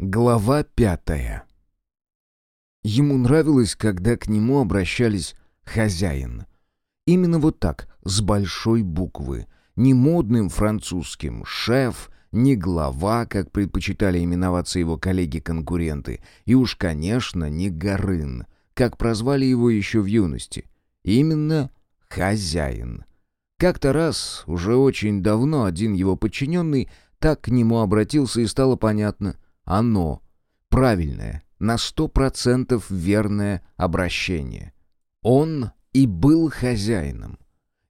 Глава пятая. Ему нравилось, когда к нему обращались «хозяин». Именно вот так, с большой буквы. Не модным французским «шеф», не глава, как предпочитали именоваться его коллеги-конкуренты, и уж, конечно, не Горын, как прозвали его еще в юности. Именно «хозяин». Как-то раз, уже очень давно, один его подчиненный так к нему обратился, и стало понятно — оно. Правильное, на сто процентов верное обращение. Он и был хозяином.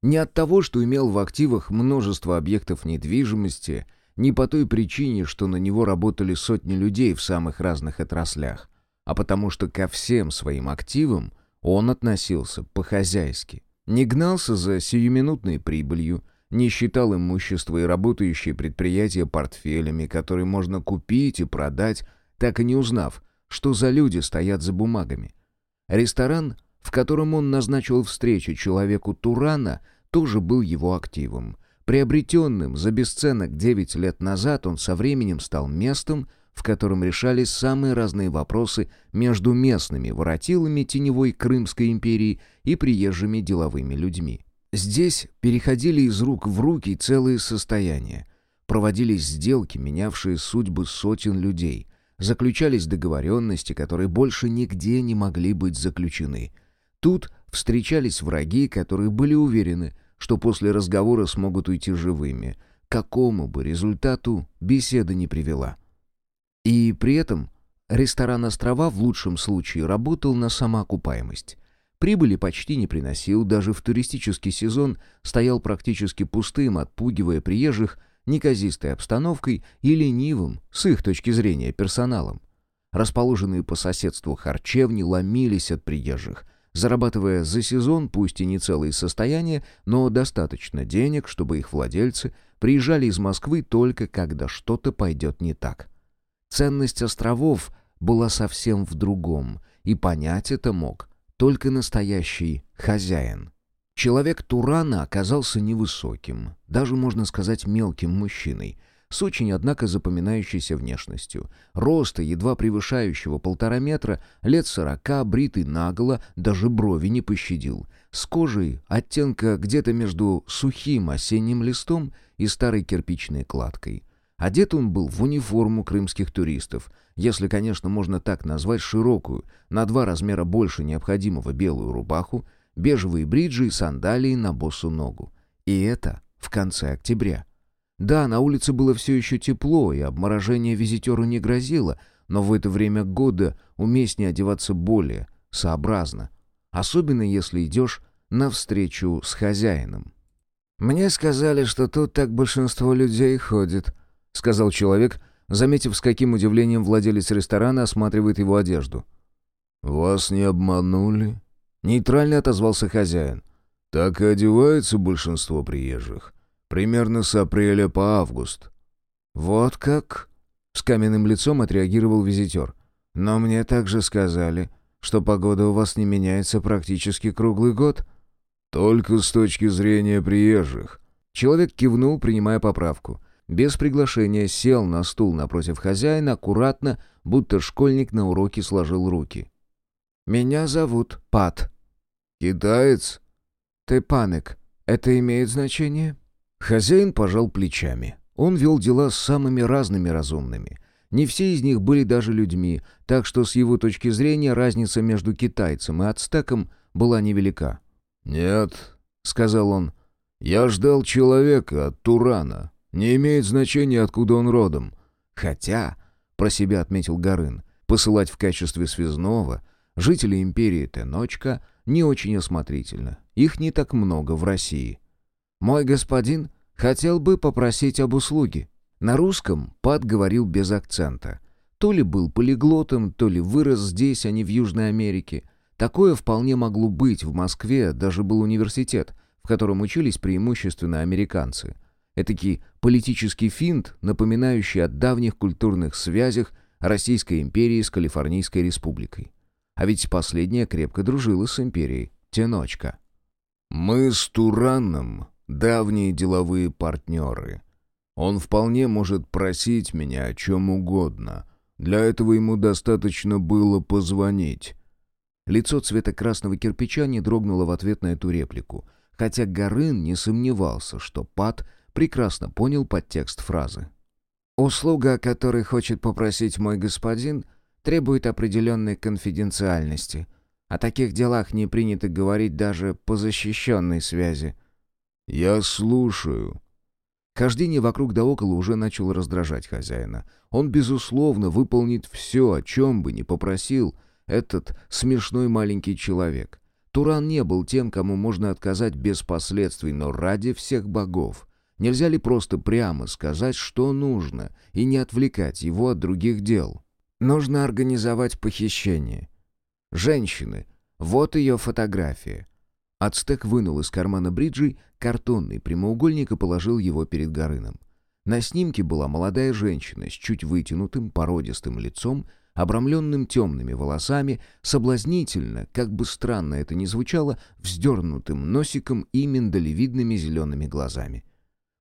Не от того, что имел в активах множество объектов недвижимости, не по той причине, что на него работали сотни людей в самых разных отраслях, а потому что ко всем своим активам он относился по-хозяйски. Не гнался за сиюминутной прибылью, не считал имущество и работающие предприятия портфелями, которые можно купить и продать, так и не узнав, что за люди стоят за бумагами. Ресторан, в котором он назначил встречу человеку Турана, тоже был его активом. Приобретенным за бесценок 9 лет назад он со временем стал местом, в котором решались самые разные вопросы между местными воротилами теневой Крымской империи и приезжими деловыми людьми. Здесь переходили из рук в руки целые состояния. Проводились сделки, менявшие судьбы сотен людей. Заключались договоренности, которые больше нигде не могли быть заключены. Тут встречались враги, которые были уверены, что после разговора смогут уйти живыми. К какому бы результату беседа не привела. И при этом ресторан «Острова» в лучшем случае работал на самоокупаемость. Прибыли почти не приносил, даже в туристический сезон стоял практически пустым, отпугивая приезжих неказистой обстановкой и ленивым, с их точки зрения, персоналом. Расположенные по соседству харчевни ломились от приезжих, зарабатывая за сезон пусть и не целые состояния, но достаточно денег, чтобы их владельцы приезжали из Москвы только когда что-то пойдет не так. Ценность островов была совсем в другом, и понять это мог только настоящий хозяин. Человек Турана оказался невысоким, даже, можно сказать, мелким мужчиной, с очень, однако, запоминающейся внешностью. Роста, едва превышающего полтора метра, лет сорока, бритый наголо, даже брови не пощадил. С кожей оттенка где-то между сухим осенним листом и старой кирпичной кладкой. Одет он был в униформу крымских туристов, если, конечно, можно так назвать широкую, на два размера больше необходимого белую рубаху, бежевые бриджи и сандалии на босу ногу. И это в конце октября. Да, на улице было все еще тепло, и обморожение визитеру не грозило, но в это время года уместнее одеваться более сообразно, особенно если идешь навстречу с хозяином. «Мне сказали, что тут так большинство людей ходит», — сказал человек, заметив, с каким удивлением владелец ресторана осматривает его одежду. «Вас не обманули?» — нейтрально отозвался хозяин. «Так и одевается большинство приезжих. Примерно с апреля по август». «Вот как?» — с каменным лицом отреагировал визитер. «Но мне также сказали, что погода у вас не меняется практически круглый год». «Только с точки зрения приезжих». Человек кивнул, принимая поправку без приглашения сел на стул напротив хозяина, аккуратно, будто школьник на уроке сложил руки. «Меня зовут Пат». «Китаец?» «Ты паник. Это имеет значение?» Хозяин пожал плечами. Он вел дела с самыми разными разумными. Не все из них были даже людьми, так что с его точки зрения разница между китайцем и ацтеком была невелика. «Нет», — сказал он, — «я ждал человека от Турана, не имеет значения, откуда он родом. Хотя, про себя отметил Горын, посылать в качестве связного жителей империи Теночка не очень осмотрительно. Их не так много в России. «Мой господин хотел бы попросить об услуге». На русском Пат говорил без акцента. То ли был полиглотом, то ли вырос здесь, а не в Южной Америке. Такое вполне могло быть в Москве, даже был университет, в котором учились преимущественно американцы – Этакий политический финт, напоминающий о давних культурных связях Российской империи с Калифорнийской республикой. А ведь последняя крепко дружила с империей. Теночка. «Мы с Тураном давние деловые партнеры. Он вполне может просить меня о чем угодно. Для этого ему достаточно было позвонить». Лицо цвета красного кирпича не дрогнуло в ответ на эту реплику, хотя Горын не сомневался, что Пат прекрасно понял подтекст фразы. «Услуга, о которой хочет попросить мой господин, требует определенной конфиденциальности. О таких делах не принято говорить даже по защищенной связи». «Я слушаю». Хождение вокруг да около уже начало раздражать хозяина. Он, безусловно, выполнит все, о чем бы ни попросил этот смешной маленький человек. Туран не был тем, кому можно отказать без последствий, но ради всех богов. Нельзя ли просто прямо сказать, что нужно, и не отвлекать его от других дел? Нужно организовать похищение. Женщины. Вот ее фотография. Ацтек вынул из кармана бриджей картонный прямоугольник и положил его перед Горыном. На снимке была молодая женщина с чуть вытянутым, породистым лицом, обрамленным темными волосами, соблазнительно, как бы странно это ни звучало, вздернутым носиком и миндалевидными зелеными глазами.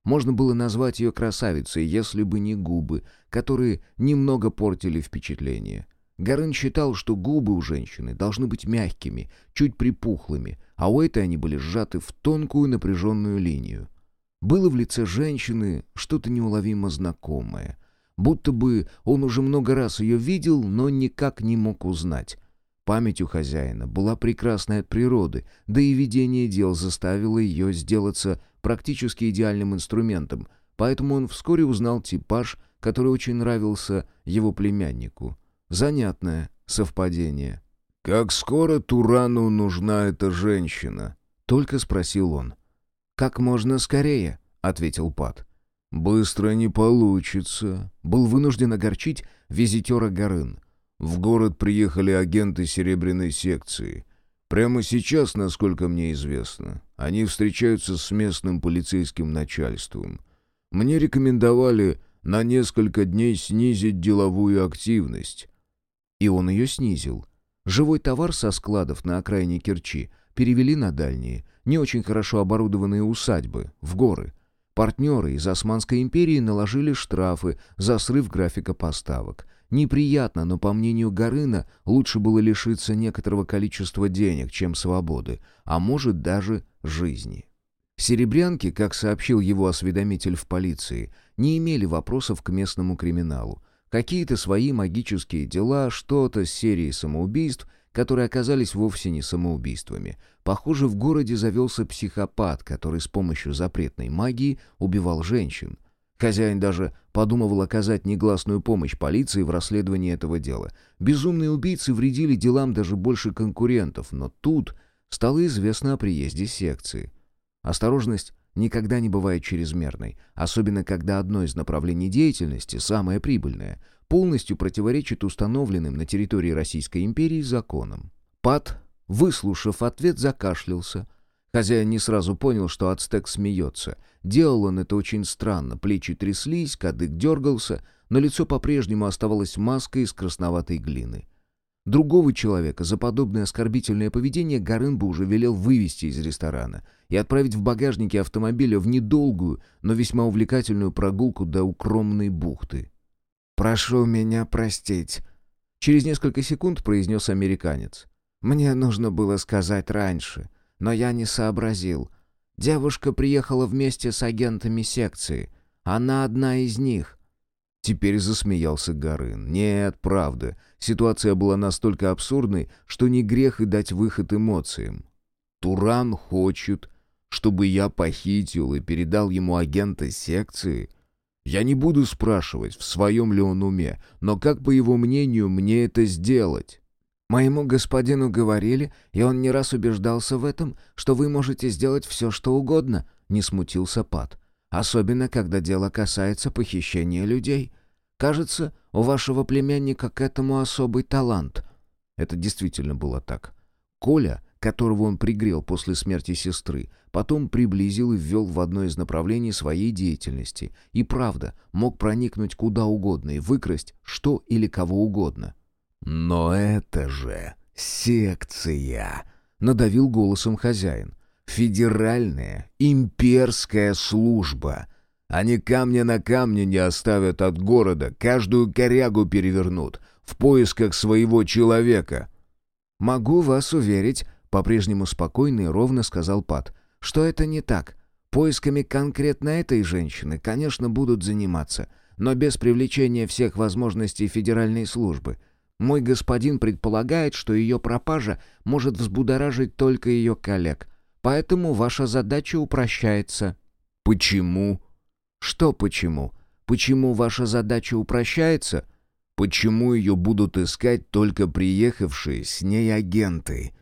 Можно было назвать ее красавицей, если бы не губы, которые немного портили впечатление. Горын считал, что губы у женщины должны быть мягкими, чуть припухлыми, а у этой они были сжаты в тонкую напряженную линию. Было в лице женщины что-то неуловимо знакомое. Будто бы он уже много раз ее видел, но никак не мог узнать. Память у хозяина была прекрасной от природы, да и видение дел заставило ее сделаться практически идеальным инструментом, поэтому он вскоре узнал типаж, который очень нравился его племяннику. Занятное совпадение. «Как скоро Турану нужна эта женщина?» — только спросил он. «Как можно скорее», — ответил Пат. «Быстро не получится», — был вынужден огорчить визитера Горын. В город приехали агенты Серебряной секции. Прямо сейчас, насколько мне известно, они встречаются с местным полицейским начальством. Мне рекомендовали на несколько дней снизить деловую активность. И он ее снизил. Живой товар со складов на окраине Керчи перевели на дальние, не очень хорошо оборудованные усадьбы, в горы. Партнеры из Османской империи наложили штрафы за срыв графика поставок – Неприятно, но, по мнению Горына, лучше было лишиться некоторого количества денег, чем свободы, а может даже жизни. Серебрянки, как сообщил его осведомитель в полиции, не имели вопросов к местному криминалу. Какие-то свои магические дела, что-то с серией самоубийств, которые оказались вовсе не самоубийствами. Похоже, в городе завелся психопат, который с помощью запретной магии убивал женщин. Хозяин даже подумывал оказать негласную помощь полиции в расследовании этого дела. Безумные убийцы вредили делам даже больше конкурентов, но тут стало известно о приезде секции. Осторожность никогда не бывает чрезмерной, особенно когда одно из направлений деятельности, самое прибыльное, полностью противоречит установленным на территории Российской империи законам. Пат, выслушав ответ, закашлялся – Хозяин не сразу понял, что ацтек смеется. Делал он это очень странно. Плечи тряслись, кадык дергался, но лицо по-прежнему оставалось маской из красноватой глины. Другого человека за подобное оскорбительное поведение Горын бы уже велел вывести из ресторана и отправить в багажнике автомобиля в недолгую, но весьма увлекательную прогулку до укромной бухты. «Прошу меня простить», — через несколько секунд произнес американец. «Мне нужно было сказать раньше» но я не сообразил. Девушка приехала вместе с агентами секции. Она одна из них. Теперь засмеялся Горын. Нет, правда. Ситуация была настолько абсурдной, что не грех и дать выход эмоциям. Туран хочет, чтобы я похитил и передал ему агента секции. Я не буду спрашивать, в своем ли он уме, но как, по его мнению, мне это сделать? Моему господину говорили, и он не раз убеждался в этом, что вы можете сделать все, что угодно», — не смутился Пат. «Особенно, когда дело касается похищения людей. Кажется, у вашего племянника к этому особый талант». Это действительно было так. Коля, которого он пригрел после смерти сестры, потом приблизил и ввел в одно из направлений своей деятельности. И правда, мог проникнуть куда угодно и выкрасть что или кого угодно. «Но это же секция!» — надавил голосом хозяин. «Федеральная имперская служба. Они камня на камне не оставят от города, каждую корягу перевернут в поисках своего человека». «Могу вас уверить», — по-прежнему спокойно и ровно сказал Пат, «что это не так. Поисками конкретно этой женщины, конечно, будут заниматься, но без привлечения всех возможностей федеральной службы. Мой господин предполагает, что ее пропажа может взбудоражить только ее коллег, поэтому ваша задача упрощается». «Почему?» «Что почему? Почему ваша задача упрощается?» «Почему ее будут искать только приехавшие с ней агенты?»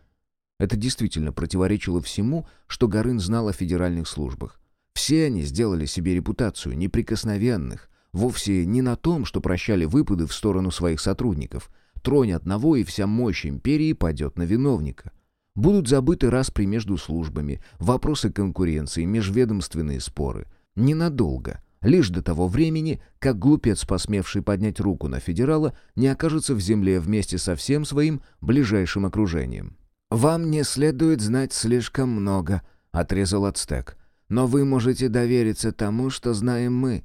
Это действительно противоречило всему, что Горын знал о федеральных службах. Все они сделали себе репутацию неприкосновенных, вовсе не на том, что прощали выпады в сторону своих сотрудников. Тронь одного, и вся мощь империи падет на виновника. Будут забыты распри между службами, вопросы конкуренции, межведомственные споры. Ненадолго, лишь до того времени, как глупец, посмевший поднять руку на федерала, не окажется в земле вместе со всем своим ближайшим окружением. «Вам не следует знать слишком много», — отрезал Ацтек. «Но вы можете довериться тому, что знаем мы.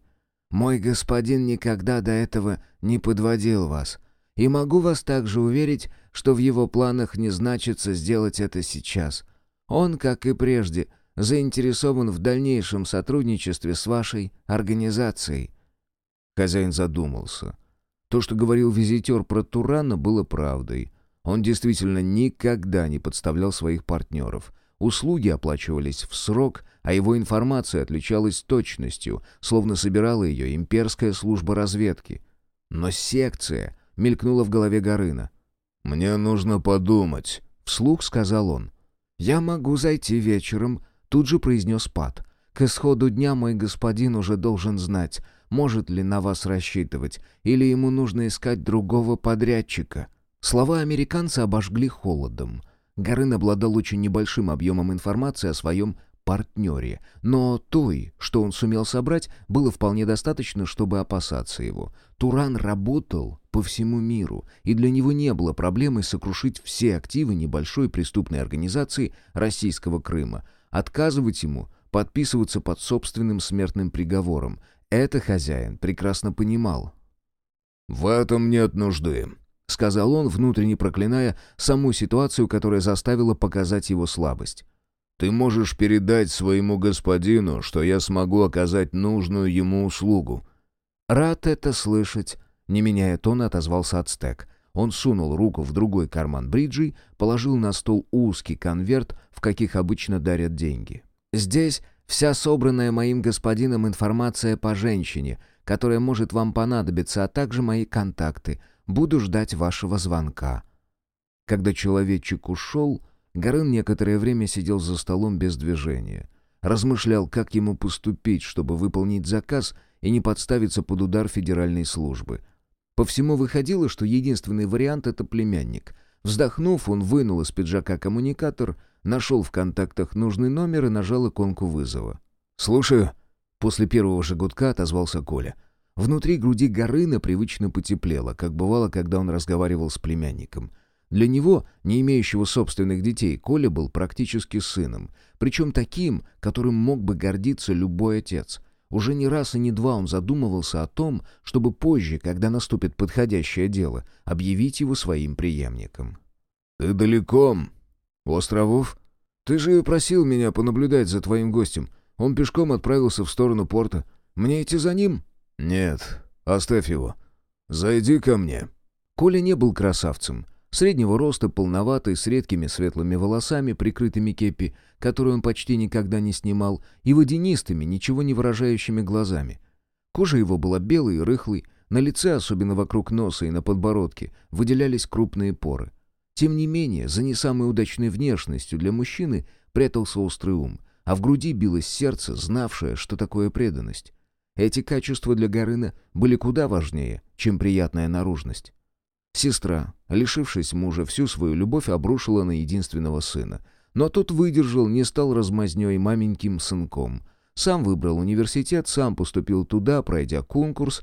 Мой господин никогда до этого не подводил вас. И могу вас также уверить, что в его планах не значится сделать это сейчас. Он, как и прежде, — заинтересован в дальнейшем сотрудничестве с вашей организацией». Хозяин задумался. То, что говорил визитер про Турана, было правдой. Он действительно никогда не подставлял своих партнеров. Услуги оплачивались в срок, а его информация отличалась точностью, словно собирала ее имперская служба разведки. Но секция мелькнула в голове Горына. «Мне нужно подумать», — вслух сказал он. «Я могу зайти вечером Тут же произнес Пат. «К исходу дня мой господин уже должен знать, может ли на вас рассчитывать, или ему нужно искать другого подрядчика». Слова американца обожгли холодом. Горын обладал очень небольшим объемом информации о своем партнере, но той, что он сумел собрать, было вполне достаточно, чтобы опасаться его. Туран работал по всему миру, и для него не было проблемы сокрушить все активы небольшой преступной организации российского Крыма — Отказывать ему, подписываться под собственным смертным приговором. Это хозяин прекрасно понимал. «В этом нет нужды», — сказал он, внутренне проклиная саму ситуацию, которая заставила показать его слабость. «Ты можешь передать своему господину, что я смогу оказать нужную ему услугу». «Рад это слышать», — не меняя тона, отозвался Ацтек. Он сунул руку в другой карман бриджей, положил на стол узкий конверт, в каких обычно дарят деньги. «Здесь вся собранная моим господином информация по женщине, которая может вам понадобиться, а также мои контакты. Буду ждать вашего звонка». Когда человечек ушел, Горын некоторое время сидел за столом без движения. Размышлял, как ему поступить, чтобы выполнить заказ и не подставиться под удар федеральной службы — по всему выходило, что единственный вариант — это племянник. Вздохнув, он вынул из пиджака коммуникатор, нашел в контактах нужный номер и нажал иконку вызова. «Слушаю». После первого же гудка отозвался Коля. Внутри груди Горына привычно потеплело, как бывало, когда он разговаривал с племянником. Для него, не имеющего собственных детей, Коля был практически сыном, причем таким, которым мог бы гордиться любой отец — уже не раз и не два он задумывался о том, чтобы позже, когда наступит подходящее дело, объявить его своим преемником. «Ты далеко? У островов? Ты же просил меня понаблюдать за твоим гостем. Он пешком отправился в сторону порта. Мне идти за ним?» «Нет, оставь его. Зайди ко мне». Коля не был красавцем. Среднего роста, полноватый, с редкими светлыми волосами, прикрытыми кепи, которую он почти никогда не снимал, и водянистыми, ничего не выражающими глазами. Кожа его была белой и рыхлой, на лице, особенно вокруг носа и на подбородке, выделялись крупные поры. Тем не менее, за не самой удачной внешностью для мужчины прятался острый ум, а в груди билось сердце, знавшее, что такое преданность. Эти качества для Горына были куда важнее, чем приятная наружность. Сестра, лишившись мужа, всю свою любовь обрушила на единственного сына. Но тот выдержал, не стал размазнёй маменьким сынком. Сам выбрал университет, сам поступил туда, пройдя конкурс,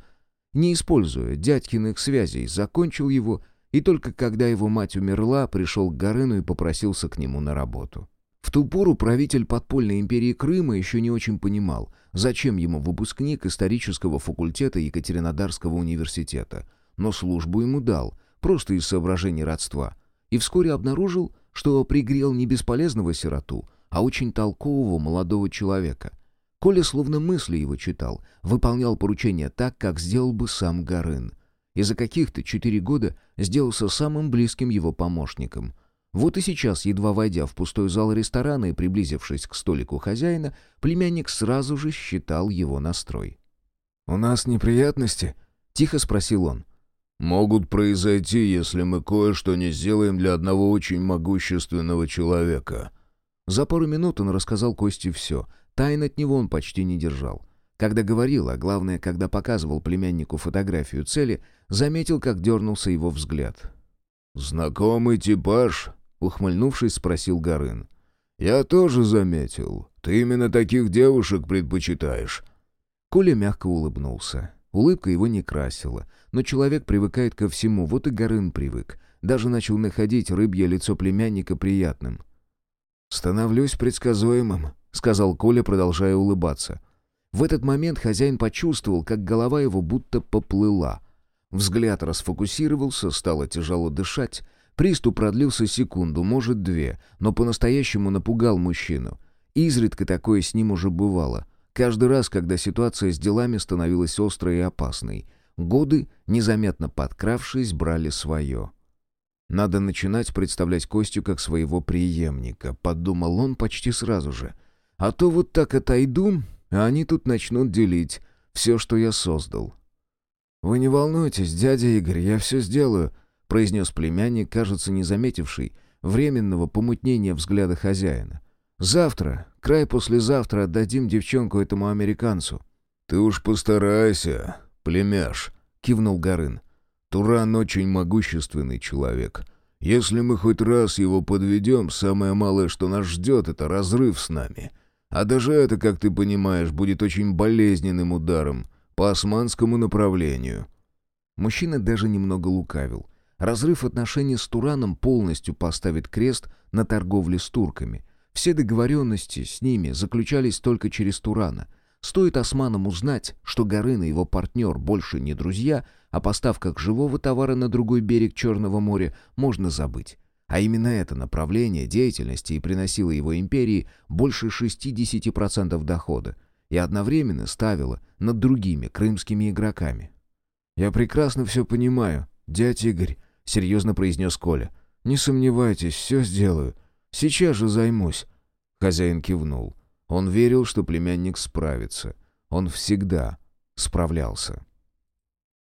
не используя дядькиных связей, закончил его, и только когда его мать умерла, пришел к Горыну и попросился к нему на работу. В ту пору правитель подпольной империи Крыма еще не очень понимал, зачем ему выпускник исторического факультета Екатеринодарского университета. Но службу ему дал, просто из соображений родства. И вскоре обнаружил, что пригрел не бесполезного сироту, а очень толкового молодого человека. Коля словно мысли его читал, выполнял поручения так, как сделал бы сам Горын. И за каких-то четыре года сделался самым близким его помощником. Вот и сейчас, едва войдя в пустой зал ресторана и приблизившись к столику хозяина, племянник сразу же считал его настрой. «У нас неприятности?» — тихо спросил он. «Могут произойти, если мы кое-что не сделаем для одного очень могущественного человека». За пару минут он рассказал Косте все, Тайн от него он почти не держал. Когда говорил, а главное, когда показывал племяннику фотографию цели, заметил, как дернулся его взгляд. «Знакомый типаж?» — ухмыльнувшись, спросил Горын. «Я тоже заметил. Ты именно таких девушек предпочитаешь». Коля мягко улыбнулся. Улыбка его не красила. Но человек привыкает ко всему, вот и Горын привык. Даже начал находить рыбье лицо племянника приятным. «Становлюсь предсказуемым», — сказал Коля, продолжая улыбаться. В этот момент хозяин почувствовал, как голова его будто поплыла. Взгляд расфокусировался, стало тяжело дышать. Приступ продлился секунду, может, две, но по-настоящему напугал мужчину. Изредка такое с ним уже бывало. Каждый раз, когда ситуация с делами становилась острой и опасной. Годы, незаметно подкравшись, брали свое. «Надо начинать представлять Костю как своего преемника», — подумал он почти сразу же — а то вот так отойду, а они тут начнут делить все, что я создал. «Вы не волнуйтесь, дядя Игорь, я все сделаю», — произнес племянник, кажется, не заметивший временного помутнения взгляда хозяина. «Завтра, край послезавтра отдадим девчонку этому американцу». «Ты уж постарайся, племяш», — кивнул Горын. «Туран очень могущественный человек. Если мы хоть раз его подведем, самое малое, что нас ждет, это разрыв с нами. А даже это, как ты понимаешь, будет очень болезненным ударом по османскому направлению». Мужчина даже немного лукавил. Разрыв отношений с Тураном полностью поставит крест на торговле с турками. Все договоренности с ними заключались только через Турана. Стоит османам узнать, что Горын и его партнер больше не друзья, о поставках живого товара на другой берег Черного моря можно забыть. А именно это направление деятельности и приносило его империи больше 60% дохода и одновременно ставило над другими крымскими игроками. «Я прекрасно все понимаю, дядь Игорь», — серьезно произнес Коля. «Не сомневайтесь, все сделаю. Сейчас же займусь». Хозяин кивнул. Он верил, что племянник справится. Он всегда справлялся.